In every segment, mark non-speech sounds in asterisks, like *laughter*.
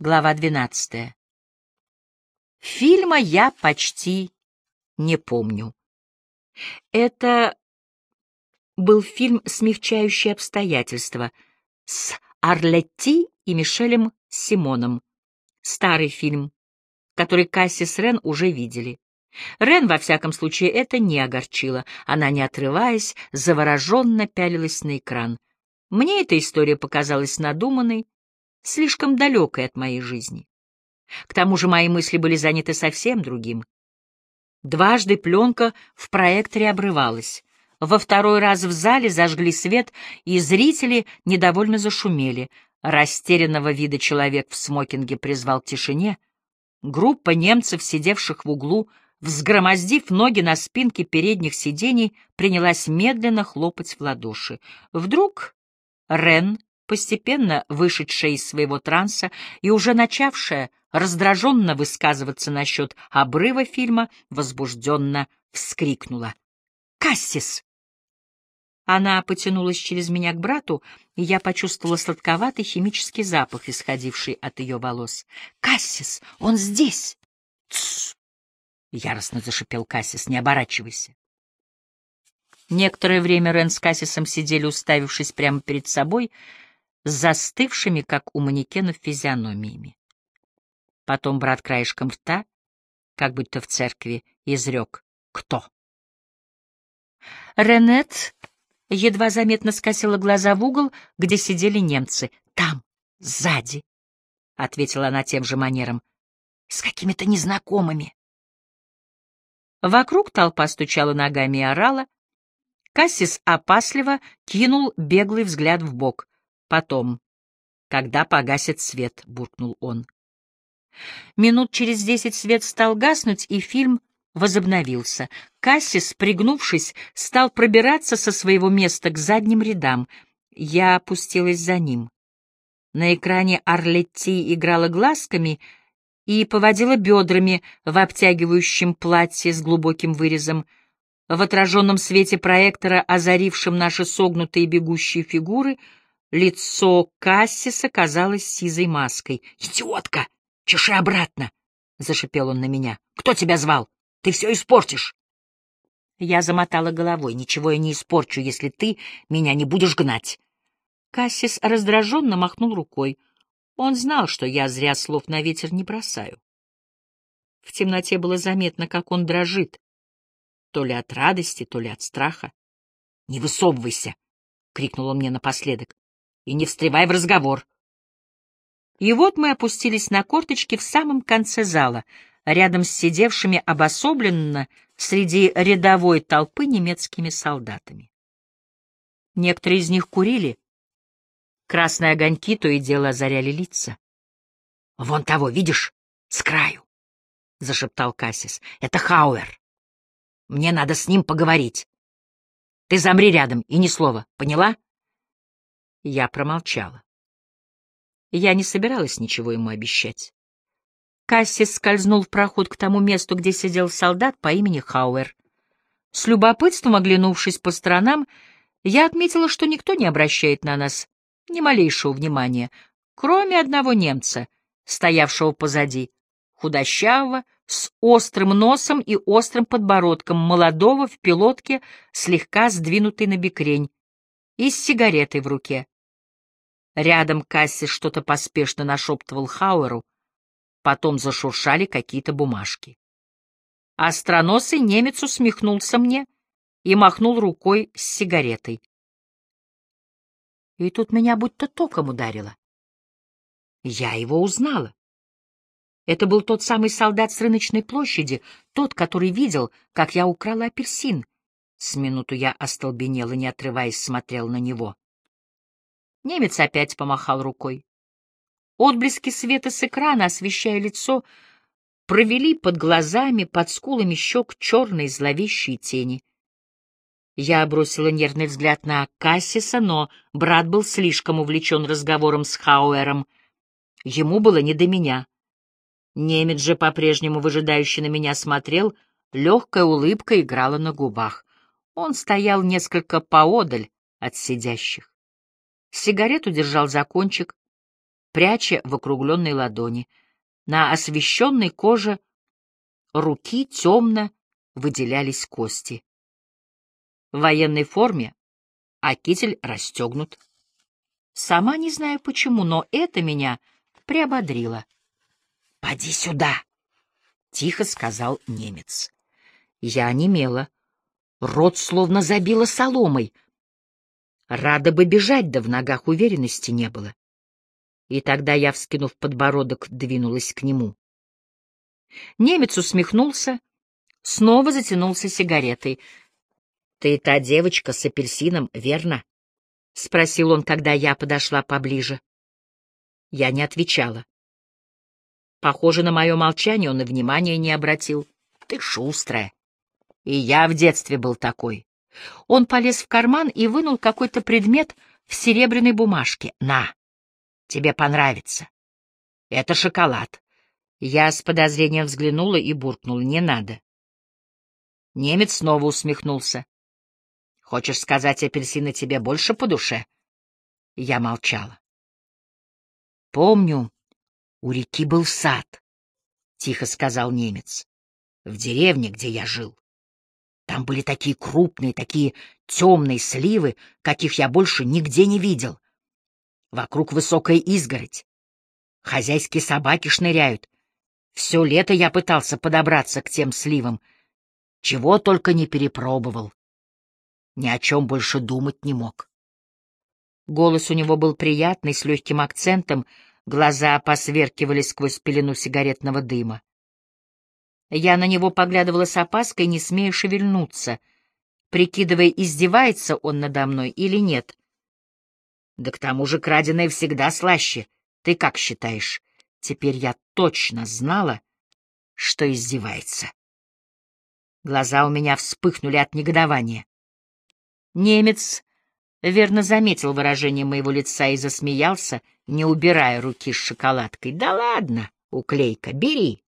Глава 12. Фильма я почти не помню. Это был фильм «Смягчающие обстоятельства» с Арлетти и Мишелем Симоном. Старый фильм, который Касси с Рен уже видели. Рен, во всяком случае, это не огорчило. Она, не отрываясь, завороженно пялилась на экран. Мне эта история показалась надуманной, слишком далекой от моей жизни. К тому же мои мысли были заняты совсем другим. Дважды пленка в проекторе обрывалась. Во второй раз в зале зажгли свет, и зрители недовольно зашумели. Растерянного вида человек в смокинге призвал к тишине. Группа немцев, сидевших в углу, взгромоздив ноги на спинке передних сидений, принялась медленно хлопать в ладоши. Вдруг Рен постепенно вышедшая из своего транса и уже начавшая раздраженно высказываться насчет обрыва фильма, возбужденно вскрикнула. «Кассис!» Она потянулась через меня к брату, и я почувствовала сладковатый химический запах, исходивший от ее волос. «Кассис! Он здесь!» «Тссс!» — яростно зашипел Кассис. «Не оборачивайся!» Некоторое время Рен с Кассисом сидели, уставившись прямо перед собой, — с застывшими, как у манекенов, физиономиями. Потом брат краешком рта, как будто в церкви, изрек «Кто?». Ренет едва заметно скосила глаза в угол, где сидели немцы. «Там, сзади», — ответила она тем же манером, — «с какими-то незнакомыми». Вокруг толпа стучала ногами и орала. Кассис опасливо кинул беглый взгляд в бок. Потом, когда погасит свет, — буркнул он. Минут через десять свет стал гаснуть, и фильм возобновился. Кассис, пригнувшись, стал пробираться со своего места к задним рядам. Я опустилась за ним. На экране Арлетти играла глазками и поводила бедрами в обтягивающем платье с глубоким вырезом. В отраженном свете проектора, озарившем наши согнутые бегущие фигуры — Лицо Кассиса казалось сизой маской. «Идиотка! Чеши обратно!» — зашипел он на меня. «Кто тебя звал? Ты все испортишь!» Я замотала головой. «Ничего я не испорчу, если ты меня не будешь гнать!» Кассис раздраженно махнул рукой. Он знал, что я зря слов на ветер не бросаю. В темноте было заметно, как он дрожит. То ли от радости, то ли от страха. «Не высовывайся!» — крикнул он мне напоследок и не встревай в разговор. И вот мы опустились на корточки в самом конце зала, рядом с сидевшими обособленно среди рядовой толпы немецкими солдатами. Некоторые из них курили. Красные огоньки то и дело озаряли лица. — Вон того, видишь, с краю, — зашептал Кассис. — Это Хауэр. Мне надо с ним поговорить. Ты замри рядом и ни слова, поняла? — я промолчала. Я не собиралась ничего ему обещать. Кассис скользнул в проход к тому месту, где сидел солдат по имени Хауэр. С любопытством оглянувшись по сторонам, я отметила, что никто не обращает на нас ни малейшего внимания, кроме одного немца, стоявшего позади, худощавого, с острым носом и острым подбородком, молодого в пилотке, слегка сдвинутый на бекрень, и с сигаретой в руке. Рядом Касси что-то поспешно нашептывал Хауэру, потом зашуршали какие-то бумажки. Остроносый немец усмехнулся мне и махнул рукой с сигаретой. И тут меня будто током ударило. Я его узнала. Это был тот самый солдат с рыночной площади, тот, который видел, как я украла апельсин. С минуту я остолбенела, не отрываясь, смотрел на него. Немец опять помахал рукой. Отблески света с экрана, освещая лицо, провели под глазами, под скулами щек черные зловещие тени. Я бросила нервный взгляд на Кассиса, но брат был слишком увлечен разговором с Хауэром. Ему было не до меня. Немец же по-прежнему выжидающе на меня смотрел, легкая улыбка играла на губах. Он стоял несколько поодаль от сидящих. Сигарету держал за кончик, пряча в округленной ладони. На освещенной коже руки темно выделялись кости. В военной форме, а китель расстегнут. Сама не знаю почему, но это меня приободрило. — Поди сюда! — тихо сказал немец. Я онемела. Рот словно забила соломой. Рада бы бежать, да в ногах уверенности не было. И тогда я, вскинув подбородок, двинулась к нему. Немец усмехнулся, снова затянулся сигаретой. — Ты та девочка с апельсином, верно? — спросил он, когда я подошла поближе. Я не отвечала. Похоже, на мое молчание он и внимания не обратил. — Ты шустрая. И я в детстве был такой. Он полез в карман и вынул какой-то предмет в серебряной бумажке. «На, тебе понравится. Это шоколад». Я с подозрением взглянула и буркнула. «Не надо». Немец снова усмехнулся. Хочешь сказать, апельсины тебе больше по душе? Я молчала. Помню, у реки был сад, — тихо сказал немец, — в деревне, где я жил. Там были такие крупные, такие темные сливы, каких я больше нигде не видел. Вокруг высокая изгородь. Хозяйские собаки шныряют. Все лето я пытался подобраться к тем сливам, чего только не перепробовал ни о чем больше думать не мог. Голос у него был приятный, с легким акцентом, глаза посверкивали сквозь пелену сигаретного дыма. Я на него поглядывала с опаской, не смея шевельнуться, прикидывая, издевается он надо мной или нет. Да к тому же краденое всегда слаще. Ты как считаешь? Теперь я точно знала, что издевается. Глаза у меня вспыхнули от негодования. Немец верно заметил выражение моего лица и засмеялся, не убирая руки с шоколадкой. «Да ладно, уклейка, бери.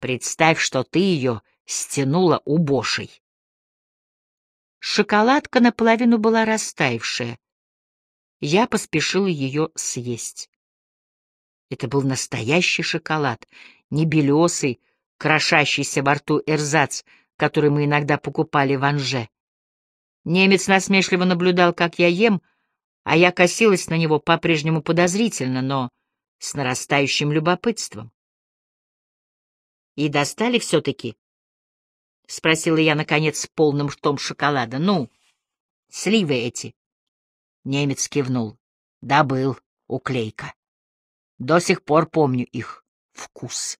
Представь, что ты ее стянула убошей». Шоколадка наполовину была растаявшая. Я поспешила ее съесть. Это был настоящий шоколад, не белесый, крошащийся во рту эрзац, который мы иногда покупали в Анже. Немец насмешливо наблюдал, как я ем, а я косилась на него по-прежнему подозрительно, но с нарастающим любопытством. «И достали все-таки?» — спросила я, наконец, с полным ртом шоколада. «Ну, сливы эти». Немец кивнул. «Добыл, уклейка. До сих пор помню их вкус».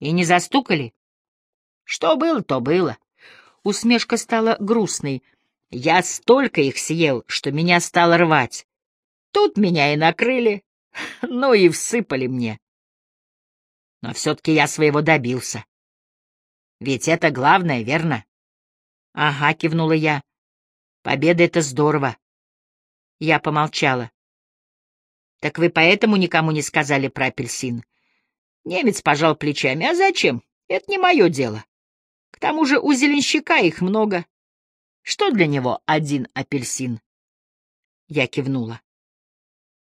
«И не застукали?» «Что было, то было. Усмешка стала грустной. Я столько их съел, что меня стало рвать. Тут меня и накрыли, *laughs* ну и всыпали мне. Но все-таки я своего добился. Ведь это главное, верно? Ага, кивнула я. Победа — это здорово. Я помолчала. Так вы поэтому никому не сказали про апельсин? Немец пожал плечами. А зачем? Это не мое дело. К тому же у зеленщика их много. Что для него один апельсин? Я кивнула.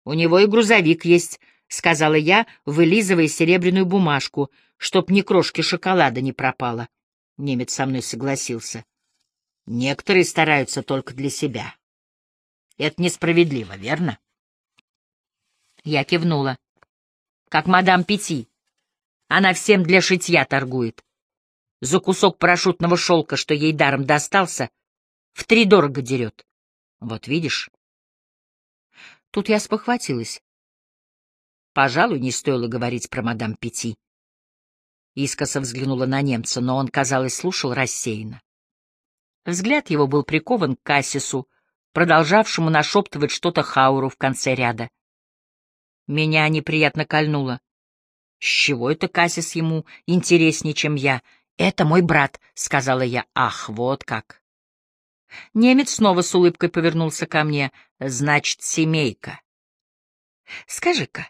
У него и грузовик есть, — сказала я, вылизывая серебряную бумажку, чтоб ни крошки шоколада не пропало. Немец со мной согласился. Некоторые стараются только для себя. Это несправедливо, верно? Я кивнула. Как мадам Пяти. Она всем для шитья торгует за кусок парашютного шелка, что ей даром достался, в три дорого дерет. Вот видишь. Тут я спохватилась. Пожалуй, не стоило говорить про мадам Пяти. Искоса взглянула на немца, но он, казалось, слушал рассеянно. Взгляд его был прикован к Кассису, продолжавшему нашептывать что-то Хауру в конце ряда. Меня неприятно кольнуло. С чего это Кассис ему интереснее, чем я? «Это мой брат», — сказала я. «Ах, вот как!» Немец снова с улыбкой повернулся ко мне. «Значит, семейка». «Скажи-ка,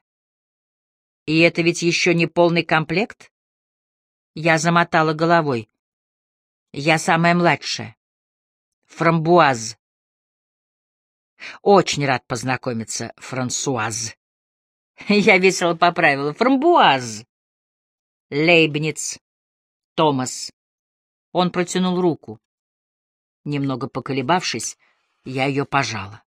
и это ведь еще не полный комплект?» Я замотала головой. «Я самая младшая. Фрамбуаз». «Очень рад познакомиться, Франсуаз». *laughs* Я весело поправила. Фрамбуаз. Лейбниц. Томас. Он протянул руку. Немного поколебавшись, я ее пожала.